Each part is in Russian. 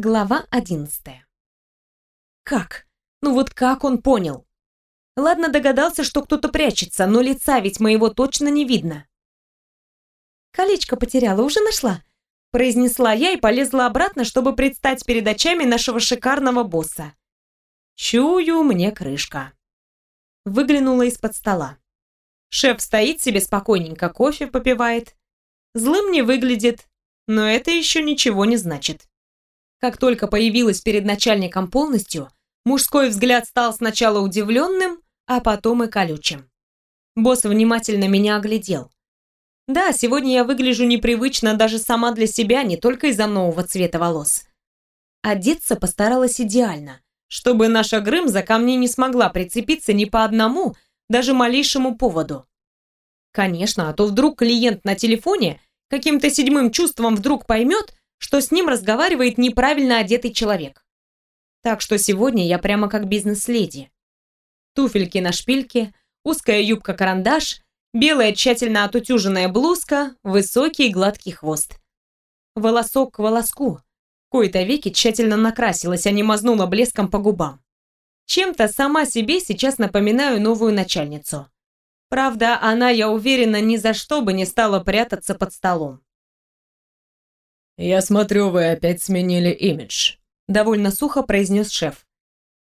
Глава одиннадцатая. Как? Ну вот как он понял? Ладно, догадался, что кто-то прячется, но лица ведь моего точно не видно. «Колечко потеряла, уже нашла», — произнесла я и полезла обратно, чтобы предстать перед очами нашего шикарного босса. «Чую мне крышка». Выглянула из-под стола. Шеф стоит себе спокойненько, кофе попивает. Злым не выглядит, но это еще ничего не значит. Как только появилась перед начальником полностью, мужской взгляд стал сначала удивленным, а потом и колючим. Босс внимательно меня оглядел. Да, сегодня я выгляжу непривычно даже сама для себя, не только из-за нового цвета волос. Одеться постаралась идеально, чтобы наша Грымза ко мне не смогла прицепиться ни по одному, даже малейшему поводу. Конечно, а то вдруг клиент на телефоне каким-то седьмым чувством вдруг поймет, что с ним разговаривает неправильно одетый человек. Так что сегодня я прямо как бизнес-леди. Туфельки на шпильке, узкая юбка-карандаш, белая тщательно отутюженная блузка, высокий гладкий хвост. Волосок к волоску. Кои-то веки тщательно накрасилась, а не мазнула блеском по губам. Чем-то сама себе сейчас напоминаю новую начальницу. Правда, она, я уверена, ни за что бы не стала прятаться под столом. «Я смотрю, вы опять сменили имидж», — довольно сухо произнес шеф.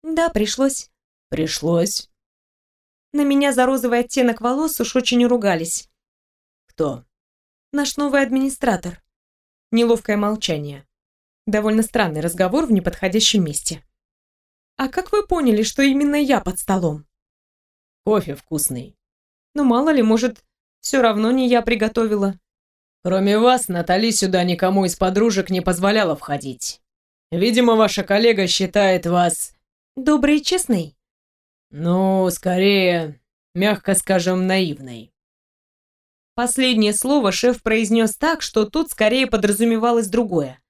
«Да, пришлось». «Пришлось?» На меня за розовый оттенок волос уж очень ругались. «Кто?» «Наш новый администратор». Неловкое молчание. Довольно странный разговор в неподходящем месте. «А как вы поняли, что именно я под столом?» «Кофе вкусный». «Ну, мало ли, может, все равно не я приготовила». Кроме вас, Натали сюда никому из подружек не позволяла входить. Видимо, ваша коллега считает вас... Добрый и честный? Ну, скорее, мягко скажем, наивной. Последнее слово шеф произнес так, что тут скорее подразумевалось другое.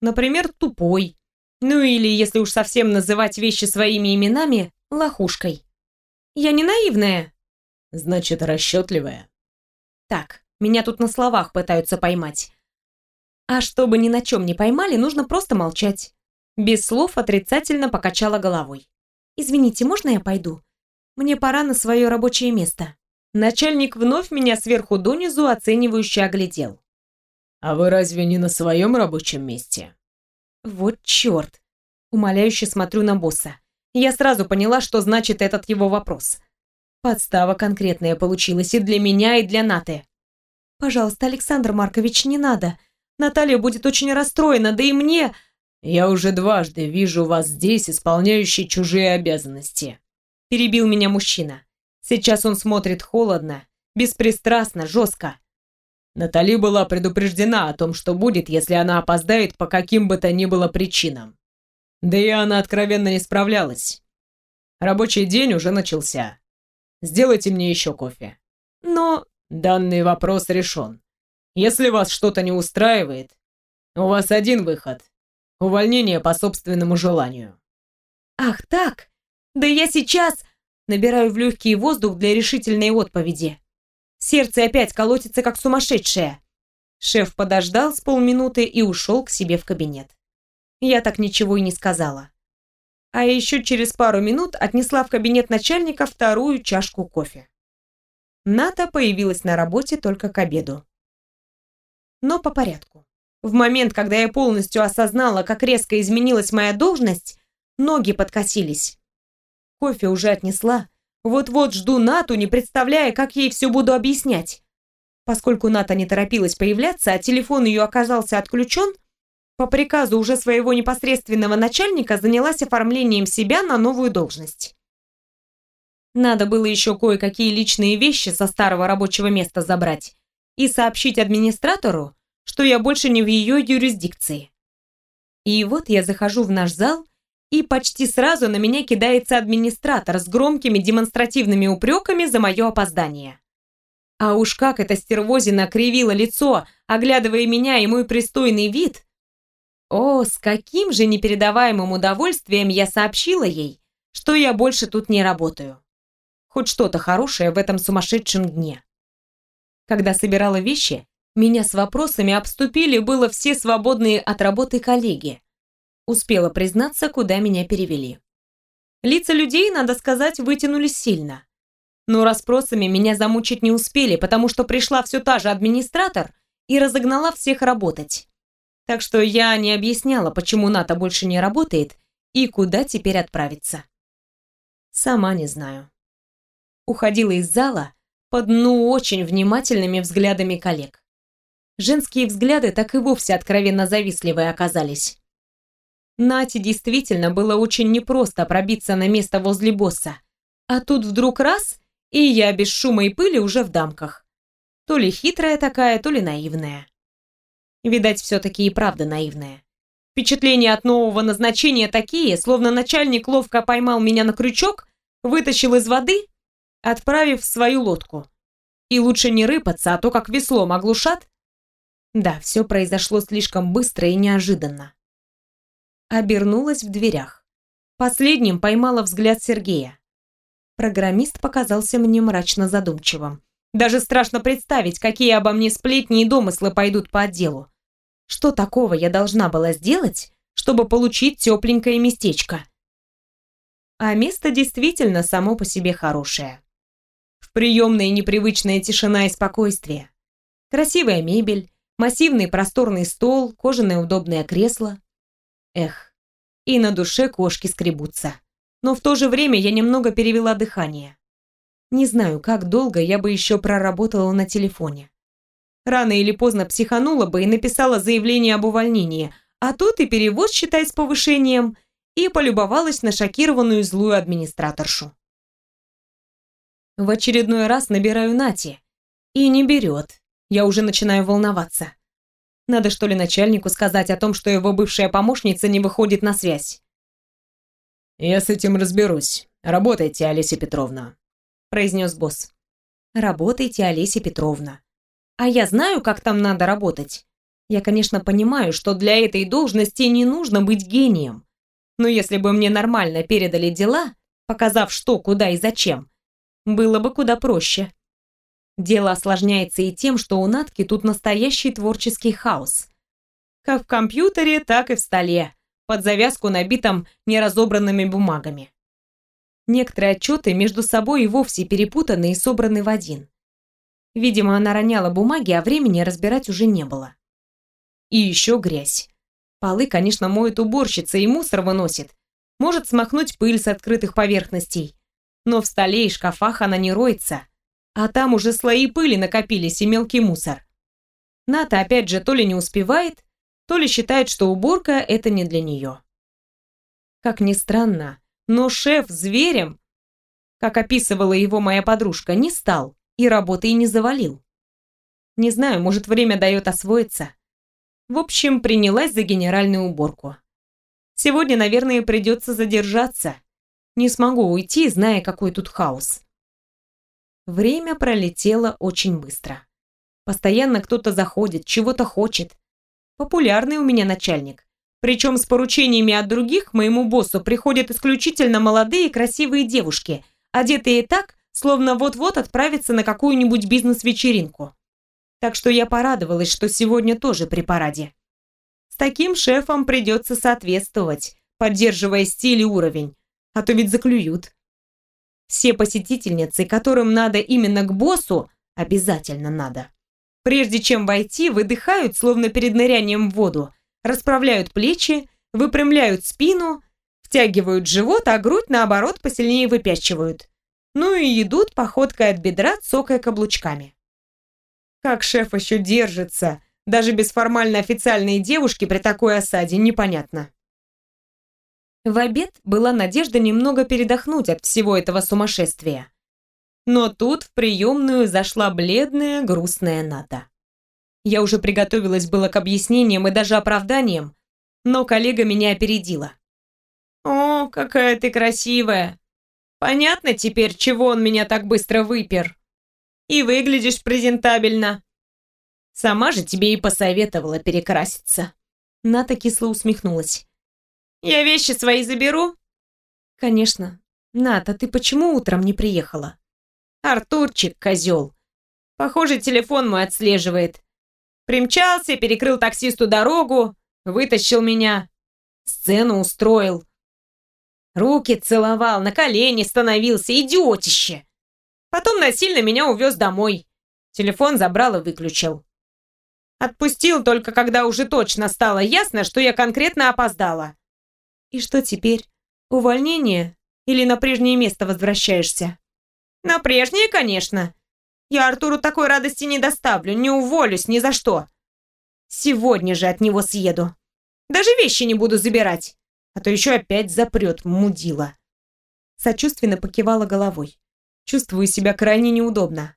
Например, тупой. Ну или, если уж совсем называть вещи своими именами, лохушкой. Я не наивная. Значит, расчетливая. Так, меня тут на словах пытаются поймать. А чтобы ни на чем не поймали, нужно просто молчать. Без слов отрицательно покачала головой. «Извините, можно я пойду? Мне пора на свое рабочее место». Начальник вновь меня сверху донизу оценивающе оглядел. «А вы разве не на своем рабочем месте?» «Вот черт!» Умоляюще смотрю на босса. Я сразу поняла, что значит этот его вопрос. Подстава конкретная получилась и для меня, и для Наты. Пожалуйста, Александр Маркович, не надо. Наталья будет очень расстроена, да и мне... Я уже дважды вижу вас здесь, исполняющий чужие обязанности. Перебил меня мужчина. Сейчас он смотрит холодно, беспристрастно, жестко. Натали была предупреждена о том, что будет, если она опоздает по каким бы то ни было причинам. Да и она откровенно не справлялась. Рабочий день уже начался. Сделайте мне еще кофе. Но Данный вопрос решен. Если вас что-то не устраивает, у вас один выход. Увольнение по собственному желанию. Ах так? Да я сейчас набираю в легкий воздух для решительной отповеди. Сердце опять колотится, как сумасшедшее. Шеф подождал с полминуты и ушел к себе в кабинет. Я так ничего и не сказала. А еще через пару минут отнесла в кабинет начальника вторую чашку кофе. Ната появилась на работе только к обеду. Но по порядку. В момент, когда я полностью осознала, как резко изменилась моя должность, ноги подкосились. Кофе уже отнесла. Вот-вот жду Нату, не представляя, как ей все буду объяснять. Поскольку Ната не торопилась появляться, а телефон ее оказался отключен, по приказу уже своего непосредственного начальника занялась оформлением себя на новую должность. Надо было еще кое-какие личные вещи со старого рабочего места забрать и сообщить администратору, что я больше не в ее юрисдикции. И вот я захожу в наш зал, и почти сразу на меня кидается администратор с громкими демонстративными упреками за мое опоздание. А уж как эта стервозина кривила лицо, оглядывая меня и мой пристойный вид. О, с каким же непередаваемым удовольствием я сообщила ей, что я больше тут не работаю хоть что-то хорошее в этом сумасшедшем дне. Когда собирала вещи, меня с вопросами обступили было все свободные от работы коллеги. Успела признаться, куда меня перевели. Лица людей, надо сказать, вытянулись сильно. Но расспросами меня замучить не успели, потому что пришла все та же администратор и разогнала всех работать. Так что я не объясняла, почему НАТО больше не работает и куда теперь отправиться. Сама не знаю. Уходила из зала под ну очень внимательными взглядами коллег. Женские взгляды так и вовсе откровенно завистливые оказались. Нате действительно было очень непросто пробиться на место возле босса. А тут вдруг раз, и я без шума и пыли уже в дамках. То ли хитрая такая, то ли наивная. Видать, все-таки и правда наивная. Впечатления от нового назначения такие, словно начальник ловко поймал меня на крючок, вытащил из воды, отправив в свою лодку. И лучше не рыпаться, а то как веслом оглушат. Да, все произошло слишком быстро и неожиданно обернулась в дверях. Последним поймала взгляд Сергея. Программист показался мне мрачно задумчивым. Даже страшно представить, какие обо мне сплетни и домыслы пойдут по отделу. Что такого я должна была сделать, чтобы получить тепленькое местечко? А место действительно само по себе хорошее. В приемной непривычная тишина и спокойствие. Красивая мебель, массивный просторный стол, кожаное удобное кресло. Эх, и на душе кошки скребутся. Но в то же время я немного перевела дыхание. Не знаю, как долго я бы еще проработала на телефоне. Рано или поздно психанула бы и написала заявление об увольнении, а тут и перевод, считай, с повышением, и полюбовалась на шокированную злую администраторшу. В очередной раз набираю Нати. И не берет. Я уже начинаю волноваться. Надо что ли начальнику сказать о том, что его бывшая помощница не выходит на связь. «Я с этим разберусь. Работайте, Олеся Петровна», – произнес босс. «Работайте, Олеся Петровна. А я знаю, как там надо работать. Я, конечно, понимаю, что для этой должности не нужно быть гением. Но если бы мне нормально передали дела, показав что, куда и зачем, было бы куда проще. Дело осложняется и тем, что у Натки тут настоящий творческий хаос. Как в компьютере, так и в столе, под завязку набитом неразобранными бумагами. Некоторые отчеты между собой и вовсе перепутаны и собраны в один. Видимо, она роняла бумаги, а времени разбирать уже не было. И еще грязь. Полы, конечно, моет уборщица и мусор выносит. Может смахнуть пыль с открытых поверхностей. Но в столе и шкафах она не роется, а там уже слои пыли накопились и мелкий мусор. Ната опять же то ли не успевает, то ли считает, что уборка – это не для нее. Как ни странно, но шеф зверем, как описывала его моя подружка, не стал и работы и не завалил. Не знаю, может, время дает освоиться. В общем, принялась за генеральную уборку. Сегодня, наверное, придется задержаться. Не смогу уйти, зная, какой тут хаос. Время пролетело очень быстро. Постоянно кто-то заходит, чего-то хочет. Популярный у меня начальник. Причем с поручениями от других моему боссу приходят исключительно молодые красивые девушки, одетые так, словно вот-вот отправятся на какую-нибудь бизнес-вечеринку. Так что я порадовалась, что сегодня тоже при параде. С таким шефом придется соответствовать, поддерживая стиль и уровень, а то ведь заклюют. Все посетительницы, которым надо именно к боссу, обязательно надо. Прежде чем войти, выдыхают, словно перед нырянием в воду, расправляют плечи, выпрямляют спину, втягивают живот, а грудь, наоборот, посильнее выпячивают. Ну и идут походкой от бедра, цокая каблучками. Как шеф еще держится, даже без формально официальной девушки при такой осаде, непонятно. В обед была надежда немного передохнуть от всего этого сумасшествия. Но тут в приемную зашла бледная, грустная Ната. Я уже приготовилась было к объяснениям и даже оправданиям, но коллега меня опередила. «О, какая ты красивая! Понятно теперь, чего он меня так быстро выпер. И выглядишь презентабельно. Сама же тебе и посоветовала перекраситься». Ната кисло усмехнулась. Я вещи свои заберу?» «Конечно. Ната, ты почему утром не приехала?» «Артурчик, козел. Похоже, телефон мой отслеживает. Примчался, перекрыл таксисту дорогу, вытащил меня. Сцену устроил. Руки целовал, на колени становился, идиотище. Потом насильно меня увез домой. Телефон забрал и выключил. Отпустил только, когда уже точно стало ясно, что я конкретно опоздала. И что теперь? Увольнение? Или на прежнее место возвращаешься? На прежнее, конечно. Я Артуру такой радости не доставлю, не уволюсь ни за что. Сегодня же от него съеду. Даже вещи не буду забирать, а то еще опять запрет, мудила. Сочувственно покивала головой. Чувствую себя крайне неудобно.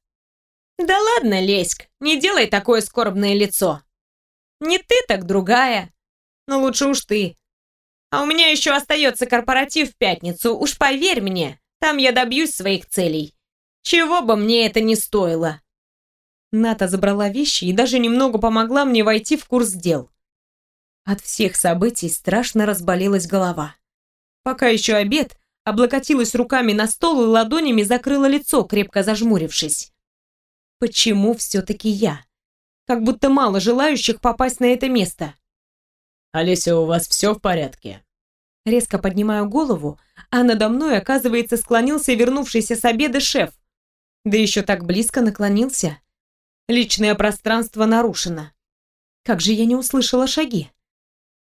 Да ладно, Леськ, не делай такое скорбное лицо. Не ты, так другая. Но лучше уж ты. А у меня еще остается корпоратив в пятницу, уж поверь мне, там я добьюсь своих целей. Чего бы мне это ни стоило. Ната забрала вещи и даже немного помогла мне войти в курс дел. От всех событий страшно разболелась голова. Пока еще обед, облокотилась руками на стол и ладонями закрыла лицо, крепко зажмурившись. Почему все-таки я? Как будто мало желающих попасть на это место. «Олеся, у вас все в порядке?» Резко поднимаю голову, а надо мной, оказывается, склонился вернувшийся с обеда шеф. Да еще так близко наклонился. Личное пространство нарушено. Как же я не услышала шаги?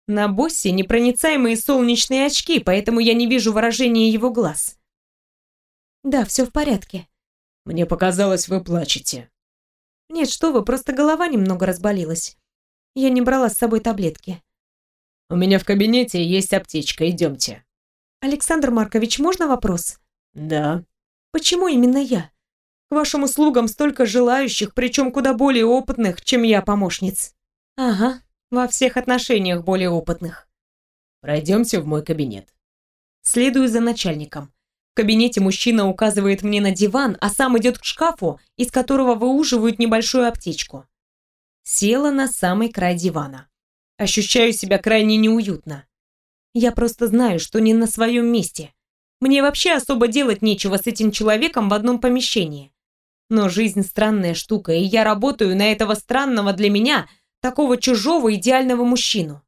На боссе непроницаемые солнечные очки, поэтому я не вижу выражения его глаз. Да, все в порядке. Мне показалось, вы плачете. Нет, что вы, просто голова немного разболелась. Я не брала с собой таблетки. У меня в кабинете есть аптечка, идемте. Александр Маркович, можно вопрос? Да. Почему именно я? К вашим услугам столько желающих, причем куда более опытных, чем я помощниц. Ага, во всех отношениях более опытных. Пройдемте в мой кабинет. Следую за начальником. В кабинете мужчина указывает мне на диван, а сам идет к шкафу, из которого выуживают небольшую аптечку. Села на самый край дивана. Ощущаю себя крайне неуютно. Я просто знаю, что не на своем месте. Мне вообще особо делать нечего с этим человеком в одном помещении. Но жизнь странная штука, и я работаю на этого странного для меня, такого чужого идеального мужчину.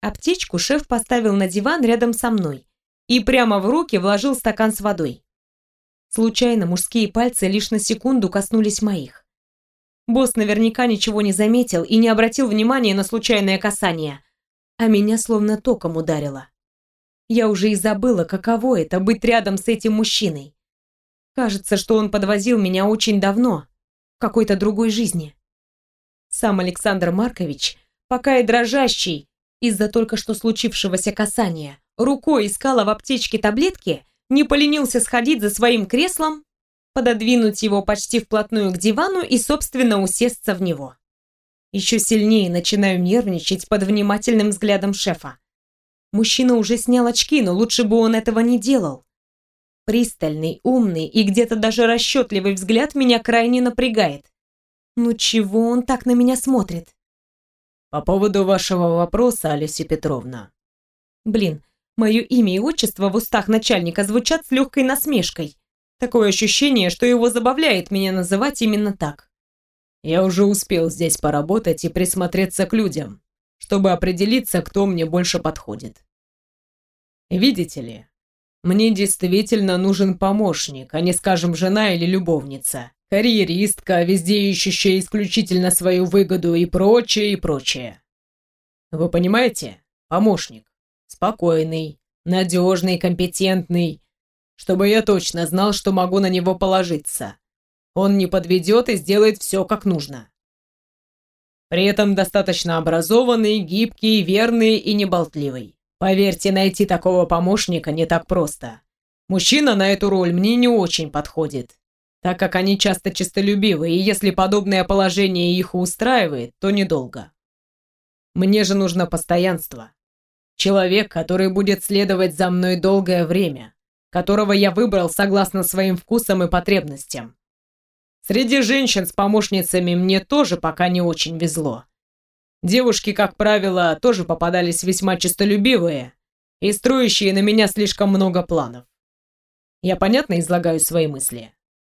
Аптечку шеф поставил на диван рядом со мной и прямо в руки вложил стакан с водой. Случайно мужские пальцы лишь на секунду коснулись моих. Босс наверняка ничего не заметил и не обратил внимания на случайное касание, а меня словно током ударило. Я уже и забыла, каково это быть рядом с этим мужчиной. Кажется, что он подвозил меня очень давно, в какой-то другой жизни. Сам Александр Маркович, пока и дрожащий из-за только что случившегося касания, рукой искала в аптечке таблетки, не поленился сходить за своим креслом пододвинуть его почти вплотную к дивану и, собственно, усесться в него. Еще сильнее начинаю нервничать под внимательным взглядом шефа. Мужчина уже снял очки, но лучше бы он этого не делал. Пристальный, умный и где-то даже расчетливый взгляд меня крайне напрягает. Ну чего он так на меня смотрит? По поводу вашего вопроса, Алиса Петровна. Блин, мое имя и отчество в устах начальника звучат с легкой насмешкой. Такое ощущение, что его забавляет меня называть именно так. Я уже успел здесь поработать и присмотреться к людям, чтобы определиться, кто мне больше подходит. Видите ли, мне действительно нужен помощник, а не, скажем, жена или любовница, карьеристка, везде ищущая исключительно свою выгоду и прочее, и прочее. Вы понимаете? Помощник. Спокойный, надежный, компетентный, чтобы я точно знал, что могу на него положиться. Он не подведет и сделает все как нужно. При этом достаточно образованный, гибкий, верный и неболтливый. Поверьте, найти такого помощника не так просто. Мужчина на эту роль мне не очень подходит, так как они часто честолюбивы, и если подобное положение их устраивает, то недолго. Мне же нужно постоянство. Человек, который будет следовать за мной долгое время, которого я выбрал согласно своим вкусам и потребностям. Среди женщин с помощницами мне тоже пока не очень везло. Девушки, как правило, тоже попадались весьма честолюбивые и строящие на меня слишком много планов. Я понятно излагаю свои мысли?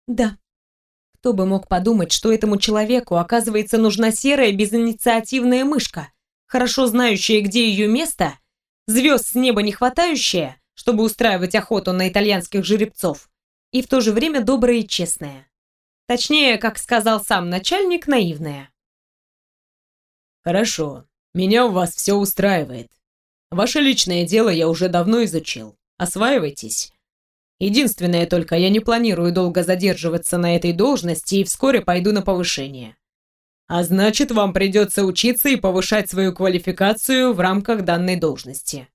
Да. Кто бы мог подумать, что этому человеку, оказывается, нужна серая безинициативная мышка, хорошо знающая, где ее место, Звезд с неба не хватающая, чтобы устраивать охоту на итальянских жеребцов, и в то же время добрая и честная. Точнее, как сказал сам начальник, наивная. «Хорошо, меня у вас все устраивает. Ваше личное дело я уже давно изучил. Осваивайтесь. Единственное только, я не планирую долго задерживаться на этой должности и вскоре пойду на повышение. А значит, вам придется учиться и повышать свою квалификацию в рамках данной должности.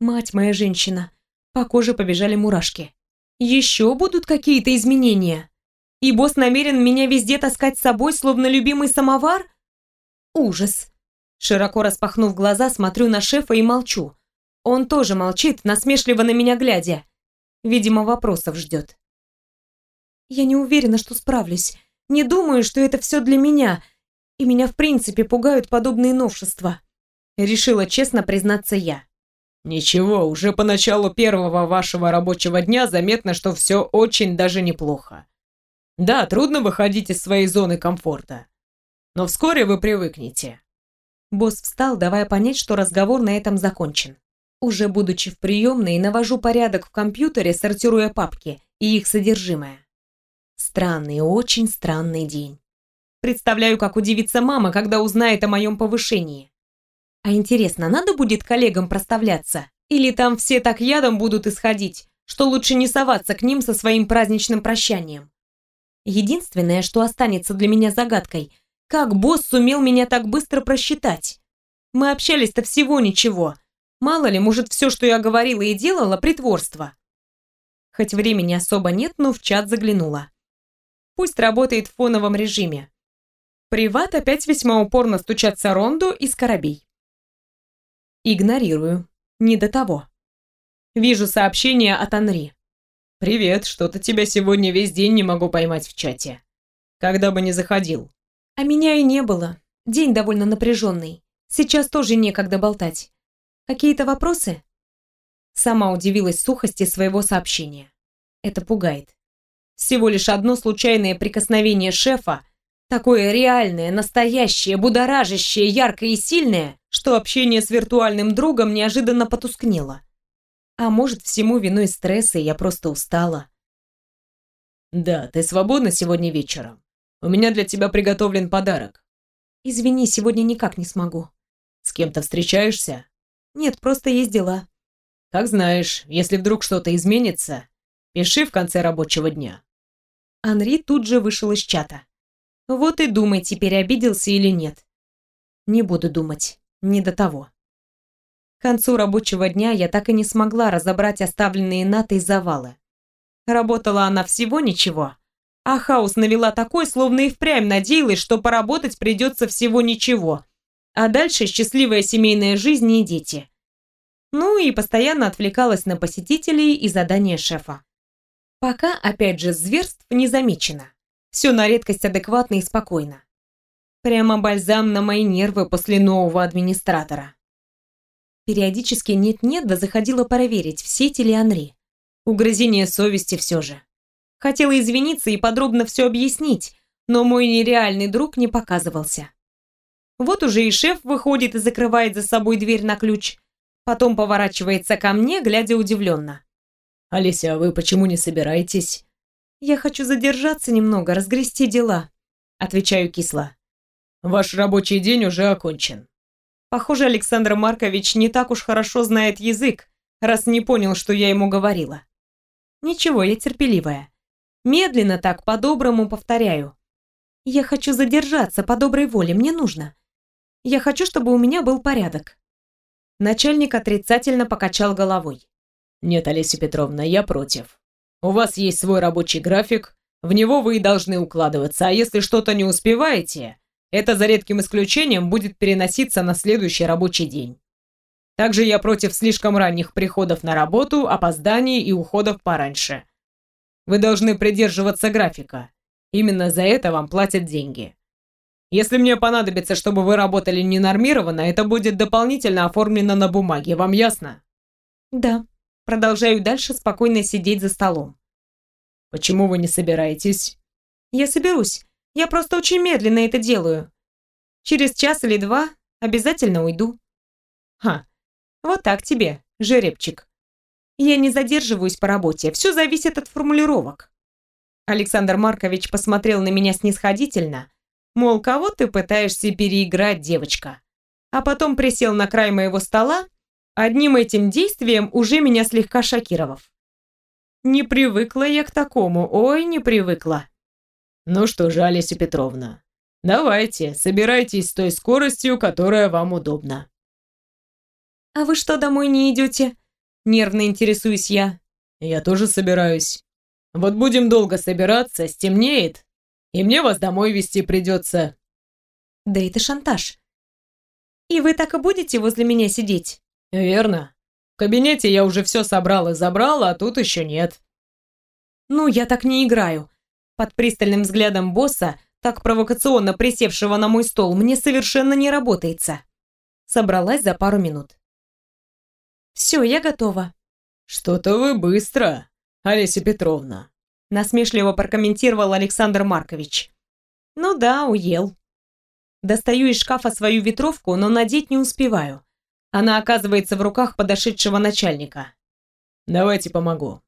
Мать моя женщина. По коже побежали мурашки. Еще будут какие-то изменения? И босс намерен меня везде таскать с собой, словно любимый самовар? Ужас. Широко распахнув глаза, смотрю на шефа и молчу. Он тоже молчит, насмешливо на меня глядя. Видимо, вопросов ждет. Я не уверена, что справлюсь. Не думаю, что это все для меня. И меня в принципе пугают подобные новшества. Решила честно признаться я. Ничего, уже по началу первого вашего рабочего дня заметно, что все очень даже неплохо. Да, трудно выходить из своей зоны комфорта. Но вскоре вы привыкнете. Босс встал, давая понять, что разговор на этом закончен. Уже будучи в приемной, навожу порядок в компьютере, сортируя папки и их содержимое. Странный, очень странный день. Представляю, как удивится мама, когда узнает о моем повышении. А интересно, надо будет коллегам проставляться? Или там все так ядом будут исходить, что лучше не соваться к ним со своим праздничным прощанием? Единственное, что останется для меня загадкой, как босс сумел меня так быстро просчитать? Мы общались-то всего ничего. Мало ли, может, все, что я говорила и делала, притворство. Хоть времени особо нет, но в чат заглянула. Пусть работает в фоновом режиме. Приват опять весьма упорно стучатся Ронду и Скоробей. Игнорирую. Не до того. Вижу сообщение от Анри. «Привет, что-то тебя сегодня весь день не могу поймать в чате. Когда бы не заходил». А меня и не было. День довольно напряженный. Сейчас тоже некогда болтать. Какие-то вопросы? Сама удивилась сухости своего сообщения. Это пугает. Всего лишь одно случайное прикосновение шефа, такое реальное, настоящее, будоражащее, яркое и сильное, что общение с виртуальным другом неожиданно потускнело. А может, всему виной стресса, и я просто устала. «Да, ты свободна сегодня вечером? У меня для тебя приготовлен подарок». «Извини, сегодня никак не смогу». «С кем-то встречаешься?» «Нет, просто есть дела». «Как знаешь, если вдруг что-то изменится, пиши в конце рабочего дня». Анри тут же вышел из чата. Вот и думай, теперь обиделся или нет. Не буду думать не до того. К концу рабочего дня я так и не смогла разобрать оставленные Натой завалы. Работала она всего ничего, а хаос навела такой, словно и впрямь надеялась, что поработать придется всего ничего, а дальше счастливая семейная жизнь и дети. Ну и постоянно отвлекалась на посетителей и задания шефа. Пока, опять же, зверств не замечено. Все на редкость адекватно и спокойно. Прямо бальзам на мои нервы после нового администратора. Периодически нет-нет, да заходила проверить, в сети ли Анри. Угрызение совести все же. Хотела извиниться и подробно все объяснить, но мой нереальный друг не показывался. Вот уже и шеф выходит и закрывает за собой дверь на ключ. Потом поворачивается ко мне, глядя удивленно. «Олеся, а вы почему не собираетесь?» «Я хочу задержаться немного, разгрести дела», — отвечаю кисло. Ваш рабочий день уже окончен. Похоже, Александр Маркович не так уж хорошо знает язык, раз не понял, что я ему говорила. Ничего, я терпеливая. Медленно так, по-доброму повторяю. Я хочу задержаться по доброй воле, мне нужно. Я хочу, чтобы у меня был порядок. Начальник отрицательно покачал головой. Нет, Олеся Петровна, я против. У вас есть свой рабочий график, в него вы и должны укладываться, а если что-то не успеваете, это за редким исключением будет переноситься на следующий рабочий день. Также я против слишком ранних приходов на работу, опозданий и уходов пораньше. Вы должны придерживаться графика. Именно за это вам платят деньги. Если мне понадобится, чтобы вы работали ненормированно, это будет дополнительно оформлено на бумаге. Вам ясно? Да. Продолжаю дальше спокойно сидеть за столом. Почему вы не собираетесь? Я соберусь. Я просто очень медленно это делаю. Через час или два обязательно уйду. Ха, Вот так тебе, жеребчик. Я не задерживаюсь по работе, все зависит от формулировок. Александр Маркович посмотрел на меня снисходительно, мол, кого ты пытаешься переиграть, девочка? А потом присел на край моего стола, одним этим действием уже меня слегка шокировав. Не привыкла я к такому, ой, не привыкла. Ну что же, Олеся Петровна, давайте, собирайтесь с той скоростью, которая вам удобна. А вы что, домой не идете? Нервно интересуюсь я. Я тоже собираюсь. Вот будем долго собираться, стемнеет, и мне вас домой везти придется. Да это шантаж. И вы так и будете возле меня сидеть? Верно. В кабинете я уже все собрал и забрал, а тут еще нет. Ну, я так не играю. Под пристальным взглядом босса, так провокационно присевшего на мой стол, мне совершенно не работается. Собралась за пару минут. Все, я готова. Что-то вы быстро, Олеся Петровна. Насмешливо прокомментировал Александр Маркович. Ну да, уел. Достаю из шкафа свою ветровку, но надеть не успеваю. Она оказывается в руках подошедшего начальника. «Давайте помогу».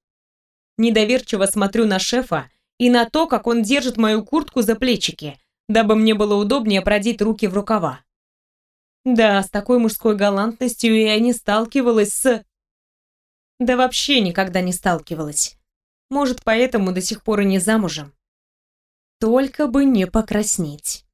Недоверчиво смотрю на шефа и на то, как он держит мою куртку за плечики, дабы мне было удобнее продеть руки в рукава. Да, с такой мужской галантностью я не сталкивалась с... Да вообще никогда не сталкивалась. Может, поэтому до сих пор и не замужем. Только бы не покраснеть.